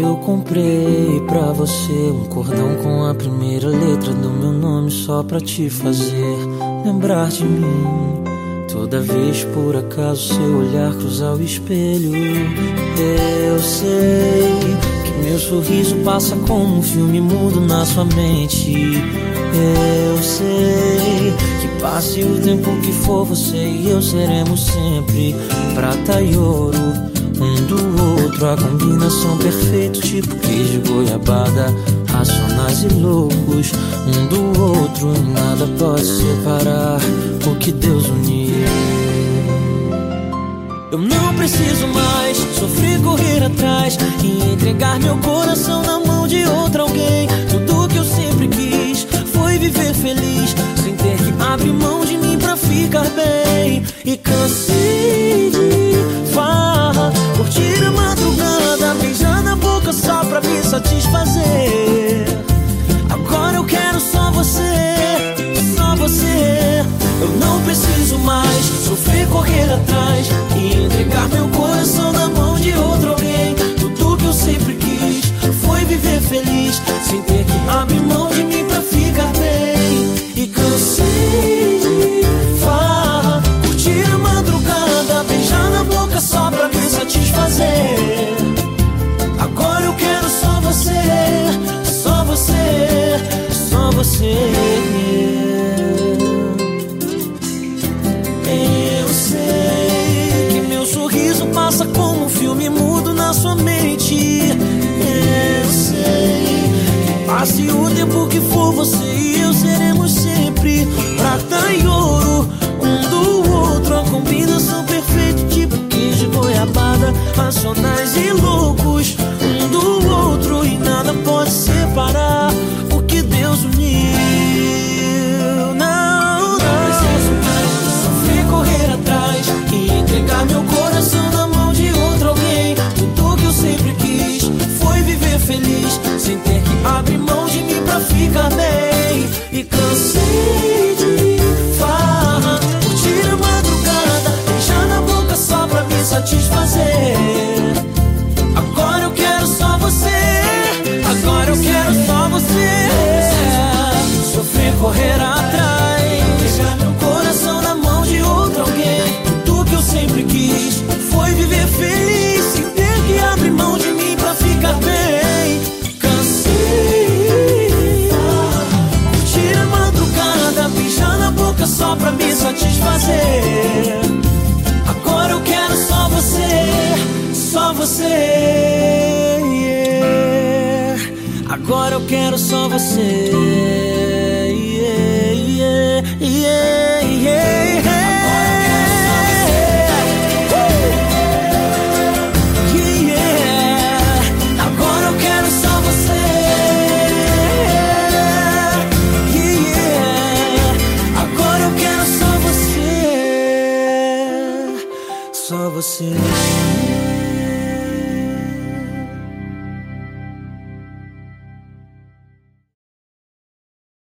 Eu comprei pra você um cordão com a primeira letra do meu nome só pra te fazer lembrar de mim. Toda vez por acaso seu olhar cruzar o espelho, eu sei que meu sorriso passa como um filme mudo na sua mente. Eu sei que passe o tempo que for, você e eu seremos sempre prata e ouro um do outro, a combinação perfeita, tipo queijo goiabada, racionais e loucos, um do outro, nada pode separar o que Deus uniu. Eu não preciso mais sofrer, correr atrás e entregar meu coração na mão de outro alguém. Tudo que eu sempre quis foi viver feliz, sem ter que abrir mão de mim pra ficar bem. E cansei você. Eu sei que meu sorriso passa como um filme mudo na sua mente. Eu sei que passe o tempo que for, você e eu seremos sempre prata e ouro, um do outro. A combinação perfeita, tipo queijo goiabada, racionais e loucos, um do outro. E nada pode separar cansei você. yeah. Agora eu quero só você. yeah, yeah, yeah, yeah. Você.